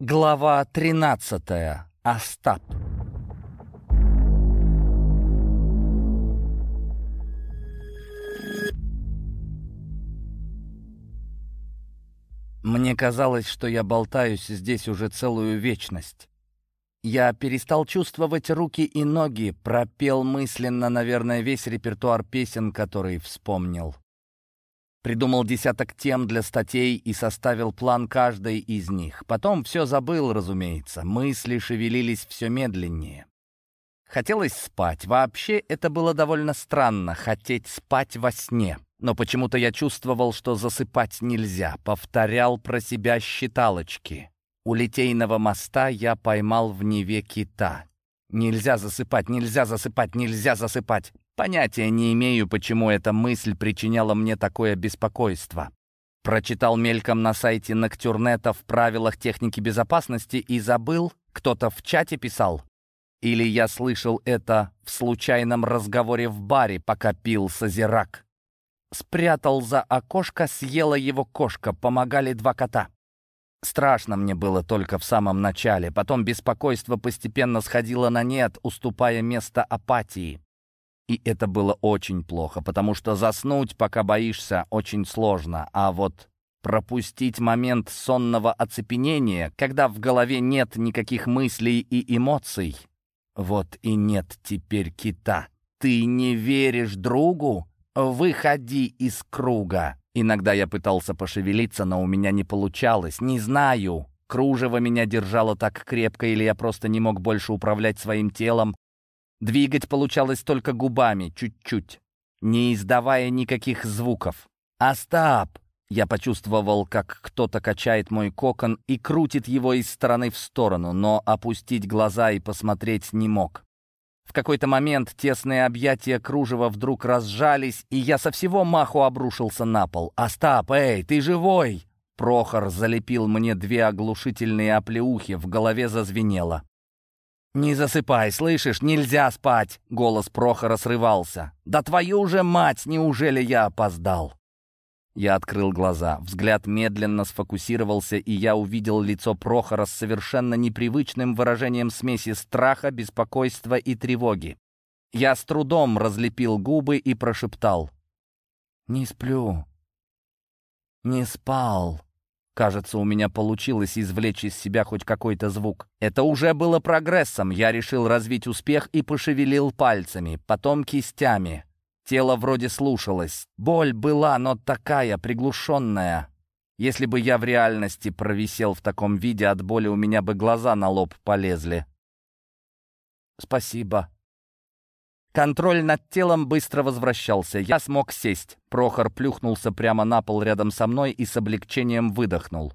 Глава 13. Остап. Мне казалось, что я болтаюсь здесь уже целую вечность. Я перестал чувствовать руки и ноги, пропел мысленно, наверное, весь репертуар песен, который вспомнил. Придумал десяток тем для статей и составил план каждой из них. Потом все забыл, разумеется. Мысли шевелились все медленнее. Хотелось спать. Вообще это было довольно странно, хотеть спать во сне. Но почему-то я чувствовал, что засыпать нельзя. Повторял про себя считалочки. У Литейного моста я поймал в Неве кита. Нельзя засыпать, нельзя засыпать, нельзя засыпать. Понятия не имею, почему эта мысль причиняла мне такое беспокойство. Прочитал мельком на сайте Ноктюрнета в правилах техники безопасности и забыл, кто-то в чате писал. Или я слышал это в случайном разговоре в баре, пока пил созерак. Спрятал за окошко, съела его кошка, помогали два кота. Страшно мне было только в самом начале, потом беспокойство постепенно сходило на нет, уступая место апатии. И это было очень плохо, потому что заснуть, пока боишься, очень сложно. А вот пропустить момент сонного оцепенения, когда в голове нет никаких мыслей и эмоций, вот и нет теперь кита. Ты не веришь другу? Выходи из круга. Иногда я пытался пошевелиться, но у меня не получалось. Не знаю, кружево меня держало так крепко, или я просто не мог больше управлять своим телом, Двигать получалось только губами, чуть-чуть, не издавая никаких звуков. «Остап!» Я почувствовал, как кто-то качает мой кокон и крутит его из стороны в сторону, но опустить глаза и посмотреть не мог. В какой-то момент тесные объятия кружева вдруг разжались, и я со всего маху обрушился на пол. «Остап, эй, ты живой!» Прохор залепил мне две оглушительные оплеухи, в голове зазвенело. «Не засыпай, слышишь? Нельзя спать!» Голос Прохора срывался. «Да твою же мать! Неужели я опоздал?» Я открыл глаза. Взгляд медленно сфокусировался, и я увидел лицо Прохора с совершенно непривычным выражением смеси страха, беспокойства и тревоги. Я с трудом разлепил губы и прошептал. «Не сплю. Не спал». Кажется, у меня получилось извлечь из себя хоть какой-то звук. Это уже было прогрессом. Я решил развить успех и пошевелил пальцами, потом кистями. Тело вроде слушалось. Боль была, но такая, приглушенная. Если бы я в реальности провисел в таком виде, от боли у меня бы глаза на лоб полезли. «Спасибо», Контроль над телом быстро возвращался. Я смог сесть. Прохор плюхнулся прямо на пол рядом со мной и с облегчением выдохнул.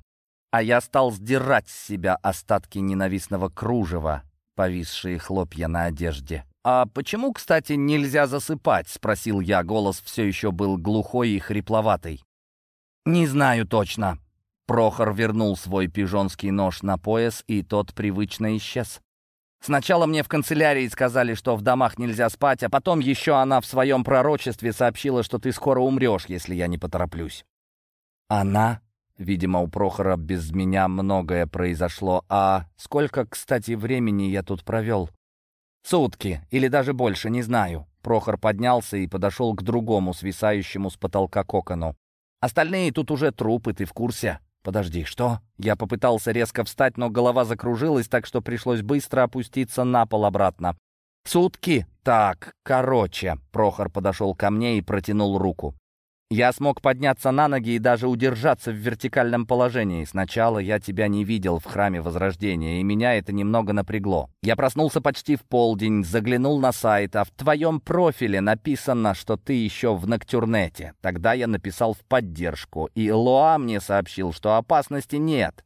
А я стал сдирать с себя остатки ненавистного кружева, повисшие хлопья на одежде. «А почему, кстати, нельзя засыпать?» — спросил я. Голос все еще был глухой и хрипловатый. «Не знаю точно». Прохор вернул свой пижонский нож на пояс, и тот привычно исчез. Сначала мне в канцелярии сказали, что в домах нельзя спать, а потом еще она в своем пророчестве сообщила, что ты скоро умрешь, если я не потороплюсь. Она? Видимо, у Прохора без меня многое произошло. А сколько, кстати, времени я тут провел? Сутки, или даже больше, не знаю. Прохор поднялся и подошел к другому, свисающему с потолка кокону. Остальные тут уже трупы, ты в курсе? «Подожди, что?» Я попытался резко встать, но голова закружилась, так что пришлось быстро опуститься на пол обратно. «Сутки? Так, короче». Прохор подошел ко мне и протянул руку. Я смог подняться на ноги и даже удержаться в вертикальном положении. Сначала я тебя не видел в храме Возрождения, и меня это немного напрягло. Я проснулся почти в полдень, заглянул на сайт, а в твоем профиле написано, что ты еще в Ноктюрнете. Тогда я написал в поддержку, и Лоа мне сообщил, что опасности нет.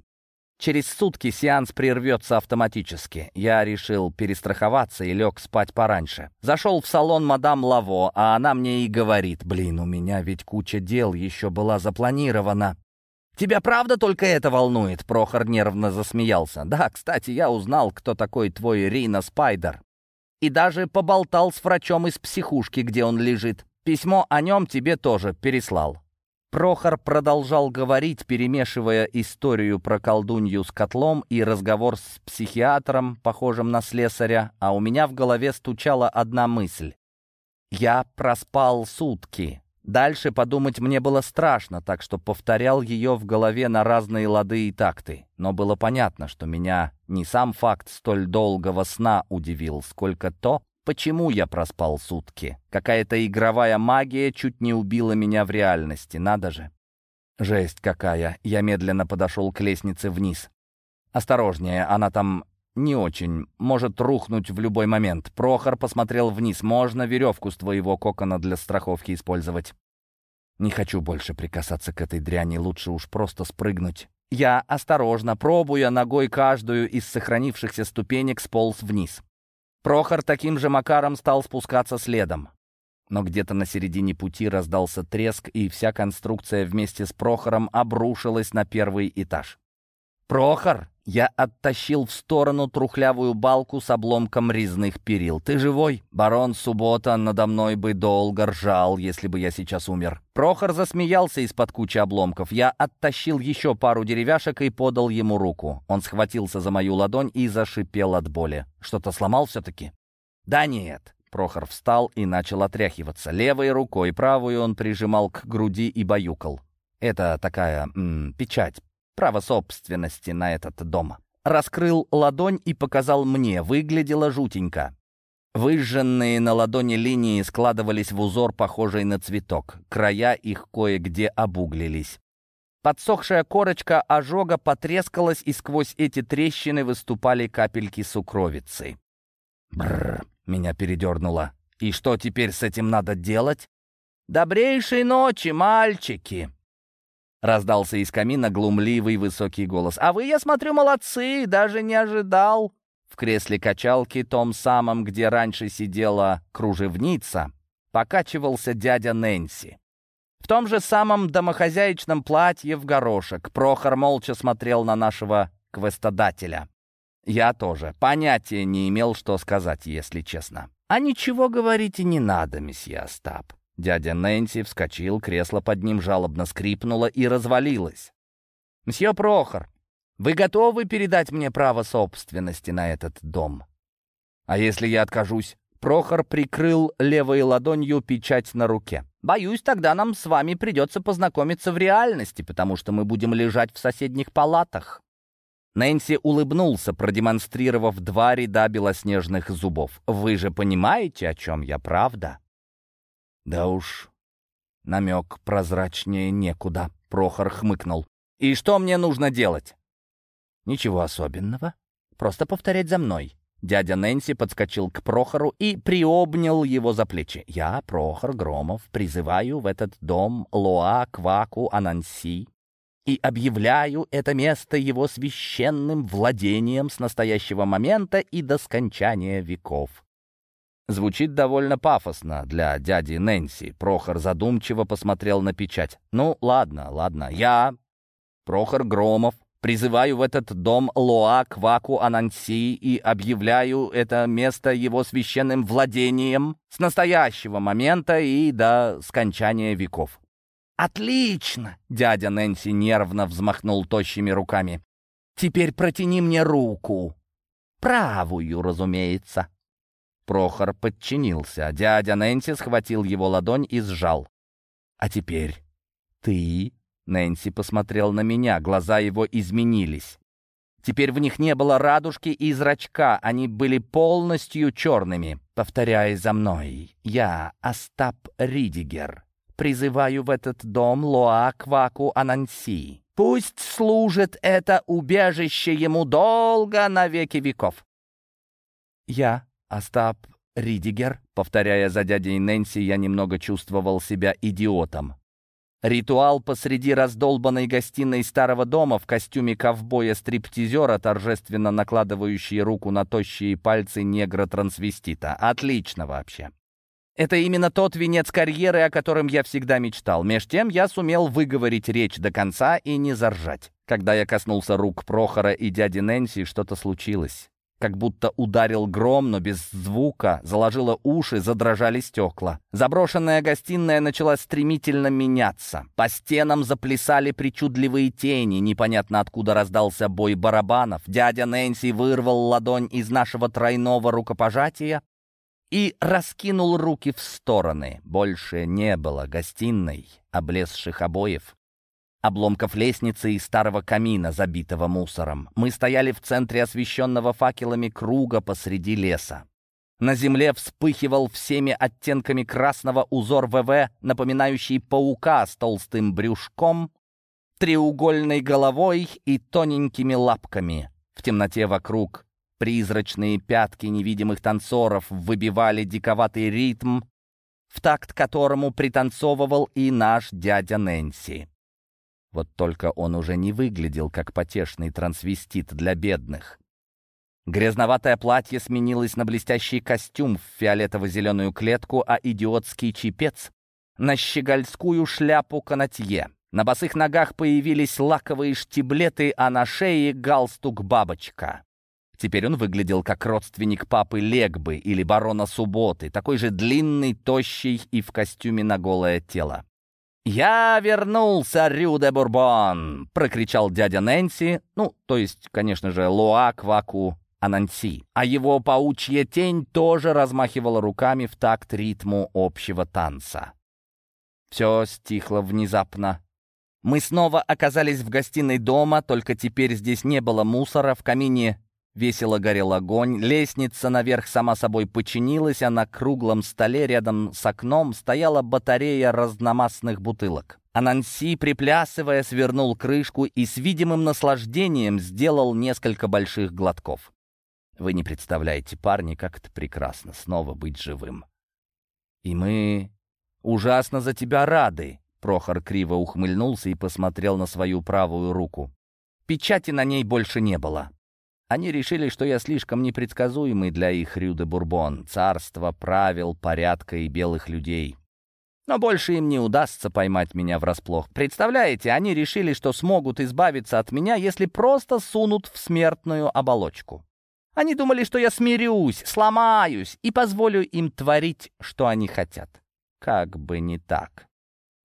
Через сутки сеанс прервется автоматически. Я решил перестраховаться и лег спать пораньше. Зашел в салон мадам Лаво, а она мне и говорит, «Блин, у меня ведь куча дел еще была запланирована». «Тебя правда только это волнует?» Прохор нервно засмеялся. «Да, кстати, я узнал, кто такой твой Рина Спайдер. И даже поболтал с врачом из психушки, где он лежит. Письмо о нем тебе тоже переслал». Прохор продолжал говорить, перемешивая историю про колдунью с котлом и разговор с психиатром, похожим на слесаря, а у меня в голове стучала одна мысль. Я проспал сутки. Дальше подумать мне было страшно, так что повторял ее в голове на разные лады и такты. Но было понятно, что меня не сам факт столь долгого сна удивил, сколько то, почему я проспал сутки. Какая-то игровая магия чуть не убила меня в реальности, надо же. Жесть какая. Я медленно подошел к лестнице вниз. Осторожнее, она там не очень. Может рухнуть в любой момент. Прохор посмотрел вниз. Можно веревку с твоего кокона для страховки использовать. Не хочу больше прикасаться к этой дряни. Лучше уж просто спрыгнуть. Я, осторожно, пробуя ногой каждую из сохранившихся ступенек, сполз вниз. Прохор таким же макаром стал спускаться следом. Но где-то на середине пути раздался треск, и вся конструкция вместе с Прохором обрушилась на первый этаж. «Прохор!» Я оттащил в сторону трухлявую балку с обломком резных перил. «Ты живой?» Барон Суббота надо мной бы долго ржал, если бы я сейчас умер. Прохор засмеялся из-под кучи обломков. Я оттащил еще пару деревяшек и подал ему руку. Он схватился за мою ладонь и зашипел от боли. «Что-то сломал все-таки?» «Да нет». Прохор встал и начал отряхиваться. Левой рукой, правую он прижимал к груди и баюкал. Это такая м печать, право собственности на этот дом. Раскрыл ладонь и показал мне. Выглядело жутенько. Выжженные на ладони линии складывались в узор, похожий на цветок. Края их кое-где обуглились. Подсохшая корочка ожога потрескалась, и сквозь эти трещины выступали капельки сукровицы. Бррр, меня передернуло. И что теперь с этим надо делать? «Добрейшей ночи, мальчики!» Раздался из камина глумливый высокий голос. «А вы, я смотрю, молодцы, даже не ожидал!» В кресле качалки, том самом, где раньше сидела кружевница, покачивался дядя Нэнси. В том же самом домохозяйчном платье в горошек Прохор молча смотрел на нашего квестодателя. Я тоже понятия не имел, что сказать, если честно. «А ничего говорить и не надо, месье Остап. Дядя Нэнси вскочил, кресло под ним жалобно скрипнуло и развалилось. «Мсье Прохор, вы готовы передать мне право собственности на этот дом?» «А если я откажусь?» Прохор прикрыл левой ладонью печать на руке. «Боюсь, тогда нам с вами придется познакомиться в реальности, потому что мы будем лежать в соседних палатах». Нэнси улыбнулся, продемонстрировав два ряда белоснежных зубов. «Вы же понимаете, о чем я, правда?» «Да уж, намек прозрачнее некуда», — Прохор хмыкнул. «И что мне нужно делать?» «Ничего особенного. Просто повторять за мной». Дядя Нэнси подскочил к Прохору и приобнял его за плечи. «Я, Прохор Громов, призываю в этот дом Лоа Кваку Ананси и объявляю это место его священным владением с настоящего момента и до скончания веков. Звучит довольно пафосно для дяди Нэнси. Прохор задумчиво посмотрел на печать. «Ну, ладно, ладно. Я, Прохор Громов, призываю в этот дом Лоа Кваку Ананси и объявляю это место его священным владением с настоящего момента и до скончания веков». «Отлично!» — дядя Нэнси нервно взмахнул тощими руками. «Теперь протяни мне руку. Правую, разумеется». Прохор подчинился. Дядя Нэнси схватил его ладонь и сжал. «А теперь ты...» Нэнси посмотрел на меня, глаза его изменились. Теперь в них не было радужки и зрачка, они были полностью черными. Повторяй за мной. Я, Остап Ридигер, призываю в этот дом Лоа Кваку Ананси. Пусть служит это убежище ему долго на веки веков. Я, Остап Ридигер, повторяя за дядей Нэнси, я немного чувствовал себя идиотом. Ритуал посреди раздолбанной гостиной старого дома в костюме ковбоя-стриптизера, торжественно накладывающий руку на тощие пальцы негра-трансвестита. Отлично вообще. Это именно тот венец карьеры, о котором я всегда мечтал. Меж тем я сумел выговорить речь до конца и не заржать. Когда я коснулся рук Прохора и дяди Нэнси, что-то случилось. Как будто ударил гром, но без звука, заложило уши, задрожали стекла. Заброшенная гостиная начала стремительно меняться. По стенам заплясали причудливые тени, непонятно откуда раздался бой барабанов. Дядя Нэнси вырвал ладонь из нашего тройного рукопожатия и раскинул руки в стороны. Больше не было гостиной, облезших обоев обломков лестницы и старого камина, забитого мусором. Мы стояли в центре освещенного факелами круга посреди леса. На земле вспыхивал всеми оттенками красного узор ВВ, напоминающий паука с толстым брюшком, треугольной головой и тоненькими лапками. В темноте вокруг призрачные пятки невидимых танцоров выбивали диковатый ритм, в такт которому пританцовывал и наш дядя Нэнси. Вот только он уже не выглядел как потешный трансвестит для бедных. Грязноватое платье сменилось на блестящий костюм в фиолетово-зеленую клетку, а идиотский чипец — на щегольскую шляпу канатье. На босых ногах появились лаковые штиблеты, а на шее — галстук-бабочка. Теперь он выглядел как родственник папы Легбы или барона Субботы, такой же длинный, тощий и в костюме на голое тело. «Я вернулся, Рю де Бурбон!» — прокричал дядя Нэнси, ну, то есть, конечно же, Луа Кваку Ананси. А его паучья тень тоже размахивала руками в такт ритму общего танца. Все стихло внезапно. Мы снова оказались в гостиной дома, только теперь здесь не было мусора, в камине Весело горел огонь, лестница наверх сама собой починилась, а на круглом столе рядом с окном стояла батарея разномастных бутылок. Ананси, приплясывая, свернул крышку и с видимым наслаждением сделал несколько больших глотков. Вы не представляете, парни, как это прекрасно снова быть живым. И мы ужасно за тебя рады. Прохор криво ухмыльнулся и посмотрел на свою правую руку. Печати на ней больше не было. Они решили, что я слишком непредсказуемый для их Рю Бурбон, царство правил, порядка и белых людей. Но больше им не удастся поймать меня врасплох. Представляете, они решили, что смогут избавиться от меня, если просто сунут в смертную оболочку. Они думали, что я смирюсь, сломаюсь и позволю им творить, что они хотят. Как бы не так.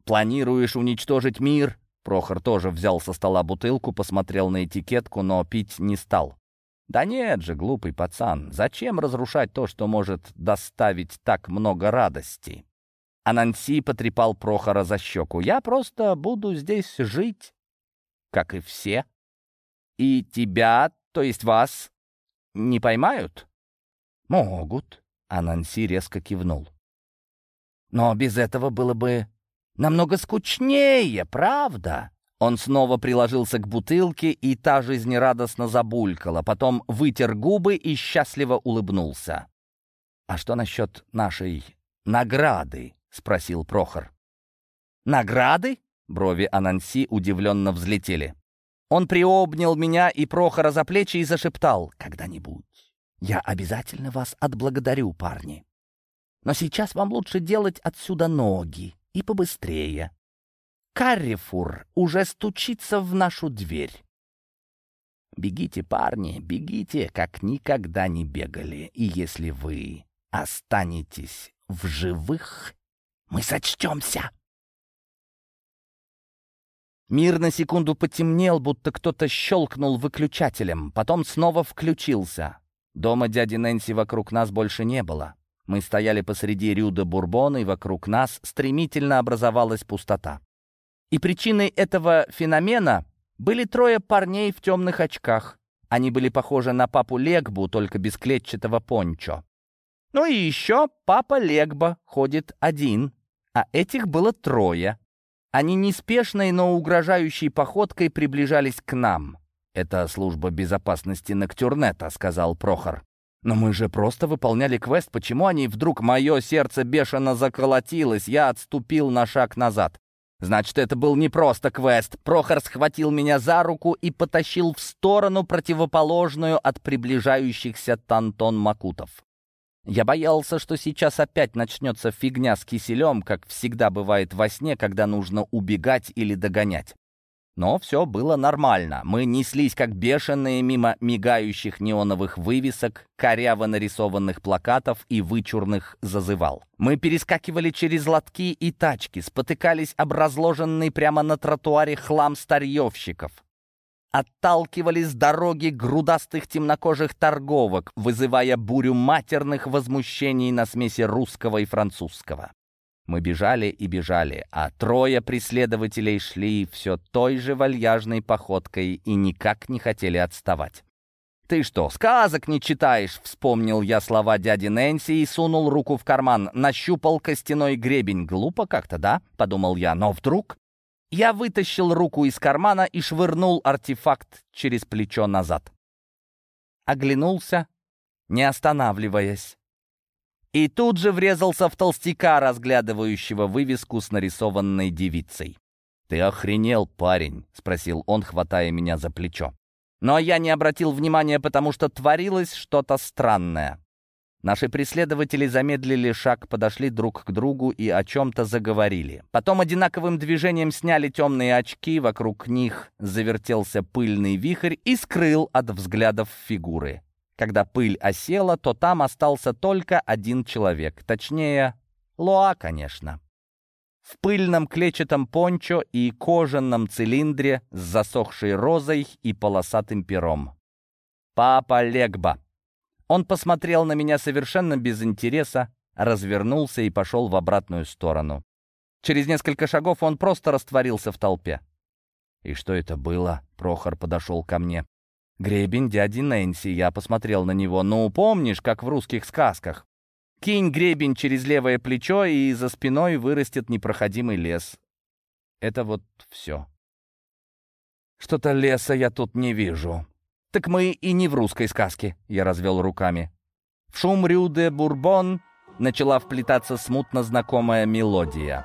Планируешь уничтожить мир? Прохор тоже взял со стола бутылку, посмотрел на этикетку, но пить не стал. Да нет же, глупый пацан, зачем разрушать то, что может доставить так много радости? Ананси потрепал Прохора за щеку. Я просто буду здесь жить, как и все. И тебя, то есть вас, не поймают? Могут. Ананси резко кивнул. Но без этого было бы намного скучнее, правда? Он снова приложился к бутылке, и та жизнерадостно забулькала, потом вытер губы и счастливо улыбнулся. «А что насчет нашей награды?» — спросил Прохор. «Награды?» — брови Ананси удивленно взлетели. Он приобнял меня и Прохора за плечи и зашептал. «Когда-нибудь я обязательно вас отблагодарю, парни. Но сейчас вам лучше делать отсюда ноги и побыстрее. Каррифур уже стучится в нашу дверь. Бегите, парни, бегите, как никогда не бегали. И если вы останетесь в живых, мы сочтемся. Мир на секунду потемнел, будто кто-то щелкнул выключателем, потом снова включился. Дома дяди Нэнси вокруг нас больше не было. Мы стояли посреди Рюда Бурбона, и вокруг нас стремительно образовалась пустота. И причиной этого феномена были трое парней в темных очках. Они были похожи на папу Легбу, только без клетчатого пончо. Ну и еще папа Легба ходит один, а этих было трое. Они неспешной, но угрожающей походкой приближались к нам. «Это служба безопасности Ноктюрнета», — сказал Прохор. «Но мы же просто выполняли квест. Почему они вдруг мое сердце бешено заколотилось? Я отступил на шаг назад. Значит, это был не просто квест. Прохор схватил меня за руку и потащил в сторону, противоположную от приближающихся Тантон Макутов. Я боялся, что сейчас опять начнется фигня с киселем, как всегда бывает во сне, когда нужно убегать или догонять. Но все было нормально. Мы неслись как бешеные мимо мигающих неоновых вывесок, коряво нарисованных плакатов и вычурных зазывал. Мы перескакивали через лотки и тачки, спотыкались об разложенный прямо на тротуаре хлам старьевщиков. Отталкивали с дороги грудастых темнокожих торговок, вызывая бурю матерных возмущений на смеси русского и французского. Мы бежали и бежали, а трое преследователей шли все той же вальяжной походкой и никак не хотели отставать. «Ты что, сказок не читаешь?» — вспомнил я слова дяди Нэнси и сунул руку в карман. Нащупал костяной гребень. Глупо как-то, да? — подумал я. Но вдруг... Я вытащил руку из кармана и швырнул артефакт через плечо назад. Оглянулся, не останавливаясь. И тут же врезался в толстяка, разглядывающего вывеску с нарисованной девицей. «Ты охренел, парень?» — спросил он, хватая меня за плечо. Но я не обратил внимания, потому что творилось что-то странное. Наши преследователи замедлили шаг, подошли друг к другу и о чем-то заговорили. Потом одинаковым движением сняли темные очки, вокруг них завертелся пыльный вихрь и скрыл от взглядов фигуры. Когда пыль осела, то там остался только один человек, точнее, Лоа, конечно. В пыльном клетчатом пончо и кожаном цилиндре с засохшей розой и полосатым пером. «Папа Легба». Он посмотрел на меня совершенно без интереса, развернулся и пошел в обратную сторону. Через несколько шагов он просто растворился в толпе. «И что это было?» — Прохор подошел ко мне. Гребень дяди Нэнси. Я посмотрел на него. Ну, помнишь, как в русских сказках? Кинь гребень через левое плечо, и за спиной вырастет непроходимый лес. Это вот все. Что-то леса я тут не вижу. Так мы и не в русской сказке, я развел руками. В шум Рюде Бурбон начала вплетаться смутно знакомая мелодия.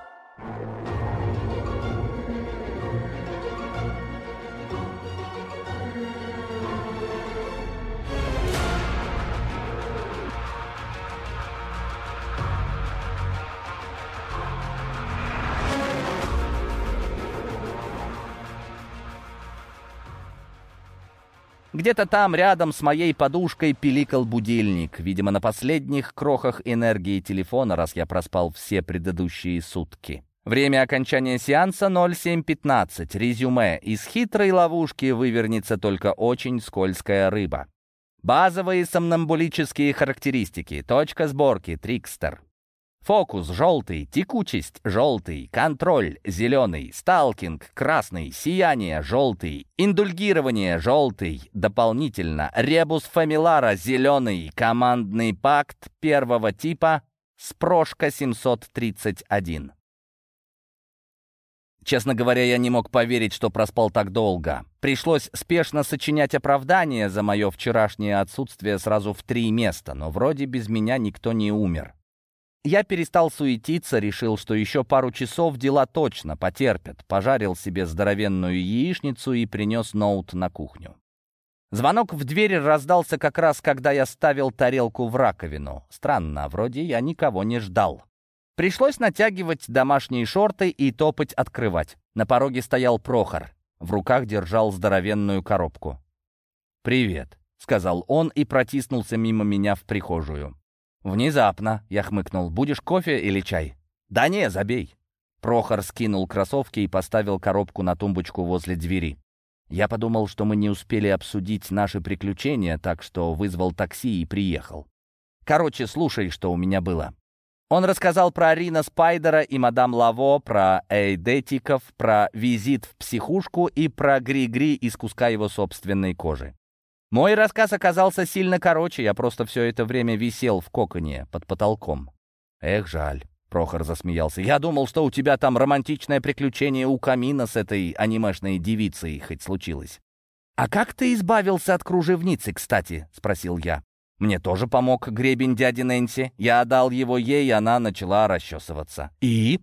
Где-то там, рядом с моей подушкой, пиликал будильник. Видимо, на последних крохах энергии телефона, раз я проспал все предыдущие сутки. Время окончания сеанса 07.15. Резюме. Из хитрой ловушки вывернется только очень скользкая рыба. Базовые сомнамбулические характеристики. Точка сборки. Трикстер. Фокус желтый, текучесть желтый, контроль зеленый, сталкинг красный, сияние желтый, индульгирование желтый, дополнительно ребус фамилара зеленый, командный пакт первого типа, спрошка 731. Честно говоря, я не мог поверить, что проспал так долго. Пришлось спешно сочинять оправдание за мое вчерашнее отсутствие сразу в три места, но вроде без меня никто не умер. Я перестал суетиться, решил, что еще пару часов дела точно потерпят. Пожарил себе здоровенную яичницу и принес ноут на кухню. Звонок в дверь раздался как раз, когда я ставил тарелку в раковину. Странно, вроде я никого не ждал. Пришлось натягивать домашние шорты и топать открывать. На пороге стоял Прохор. В руках держал здоровенную коробку. «Привет», — сказал он и протиснулся мимо меня в прихожую. «Внезапно», — я хмыкнул. «Будешь кофе или чай?» «Да не, забей». Прохор скинул кроссовки и поставил коробку на тумбочку возле двери. Я подумал, что мы не успели обсудить наши приключения, так что вызвал такси и приехал. Короче, слушай, что у меня было. Он рассказал про Рина Спайдера и мадам Лаво, про эйдетиков, про визит в психушку и про Гри-Гри из куска его собственной кожи. Мой рассказ оказался сильно короче, я просто все это время висел в коконе под потолком. Эх, жаль. Прохор засмеялся. «Я думал, что у тебя там романтичное приключение у камина с этой анимешной девицей хоть случилось». «А как ты избавился от кружевницы, кстати?» — спросил я. «Мне тоже помог гребень дяди Нэнси. Я отдал его ей, и она начала расчесываться». «И?»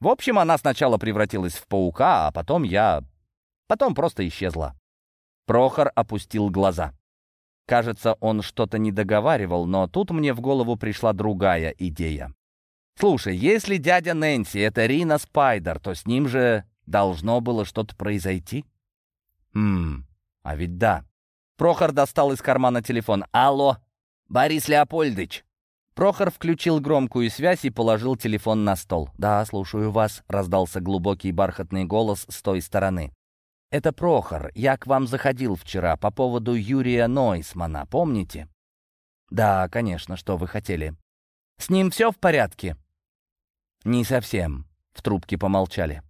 В общем, она сначала превратилась в паука, а потом я... Потом просто исчезла. Прохор опустил глаза. Кажется, он что-то не договаривал, но тут мне в голову пришла другая идея. «Слушай, если дядя Нэнси — это Рина Спайдер, то с ним же Должно было что-то произойти? Хм, а ведь да. Прохор достал из кармана телефон. «Алло, Борис Леопольдович!» Прохор включил громкую связь и положил телефон на стол. «Да, слушаю вас», — раздался глубокий бархатный голос с той стороны. «Это Прохор. Я к вам заходил вчера по поводу Юрия Нойсмана, помните?» «Да, конечно, что вы хотели». «С ним все в порядке?» «Не совсем», — в трубке помолчали.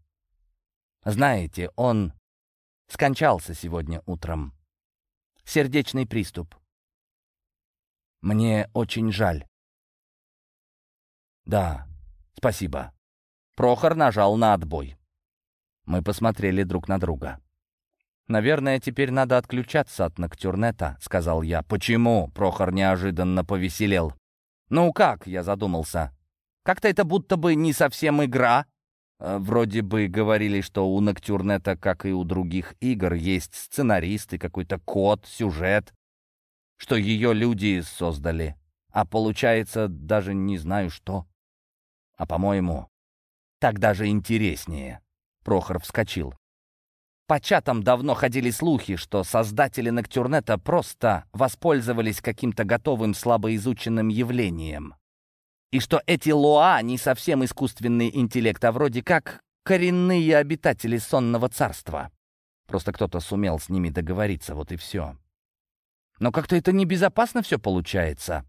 «Знаете, он скончался сегодня утром. Сердечный приступ. Мне очень жаль». «Да, спасибо». Прохор нажал на отбой. Мы посмотрели друг на друга. «Наверное, теперь надо отключаться от Ноктюрнета», — сказал я. «Почему?» — Прохор неожиданно повеселел. «Ну как?» — я задумался. «Как-то это будто бы не совсем игра». Э, вроде бы говорили, что у Ноктюрнета, как и у других игр, есть сценаристы, какой-то код, сюжет, что ее люди создали. А получается, даже не знаю что. А по-моему, так даже интереснее. Прохор вскочил. По чатам давно ходили слухи, что создатели Ноктюрнета просто воспользовались каким-то готовым слабо изученным явлением. И что эти Лоа не совсем искусственный интеллект, а вроде как коренные обитатели сонного царства. Просто кто-то сумел с ними договориться, вот и все. Но как-то это небезопасно все получается.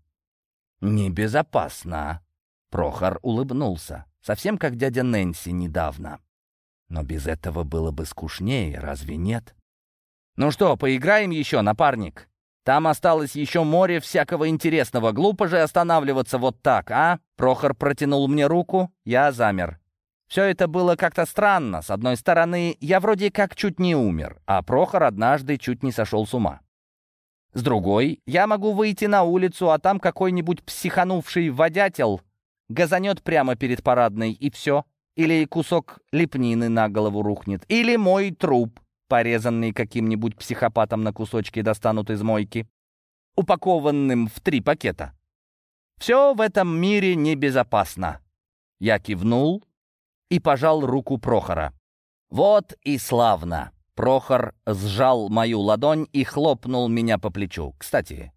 Небезопасно. Прохор улыбнулся, совсем как дядя Нэнси недавно. Но без этого было бы скучнее, разве нет? «Ну что, поиграем еще, напарник? Там осталось еще море всякого интересного. Глупо же останавливаться вот так, а?» Прохор протянул мне руку, я замер. Все это было как-то странно. С одной стороны, я вроде как чуть не умер, а Прохор однажды чуть не сошел с ума. С другой, я могу выйти на улицу, а там какой-нибудь психанувший водятел газанет прямо перед парадной, и все. Или кусок лепнины на голову рухнет. Или мой труп, порезанный каким-нибудь психопатом на кусочки, достанут из мойки, упакованным в три пакета. Все в этом мире небезопасно. Я кивнул и пожал руку Прохора. Вот и славно. Прохор сжал мою ладонь и хлопнул меня по плечу. «Кстати,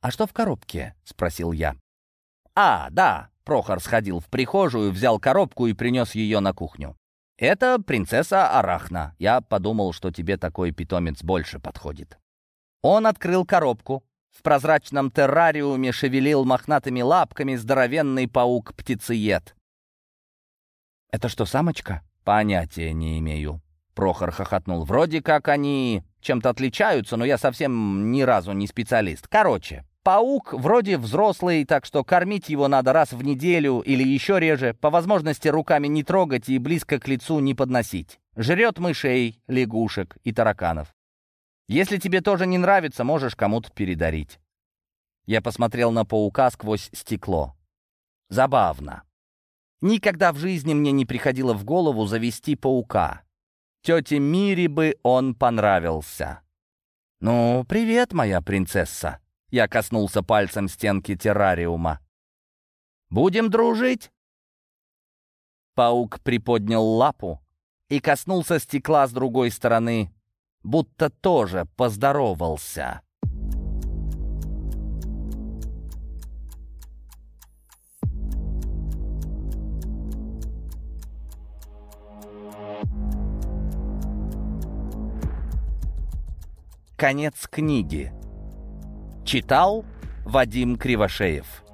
а что в коробке?» — спросил я. «А, да, Прохор сходил в прихожую, взял коробку и принес ее на кухню. «Это принцесса Арахна. Я подумал, что тебе такой питомец больше подходит». Он открыл коробку. В прозрачном террариуме шевелил мохнатыми лапками здоровенный паук-птицеед. «Это что, самочка?» «Понятия не имею». Прохор хохотнул. «Вроде как они чем-то отличаются, но я совсем ни разу не специалист. Короче, Паук вроде взрослый, так что кормить его надо раз в неделю или еще реже, по возможности руками не трогать и близко к лицу не подносить. Жрет мышей, лягушек и тараканов. Если тебе тоже не нравится, можешь кому-то передарить. Я посмотрел на паука сквозь стекло. Забавно. Никогда в жизни мне не приходило в голову завести паука. Тете Мире бы он понравился. «Ну, привет, моя принцесса!» Я коснулся пальцем стенки террариума. «Будем дружить?» Паук приподнял лапу и коснулся стекла с другой стороны, будто тоже поздоровался. Конец книги. Читал Вадим Кривошеев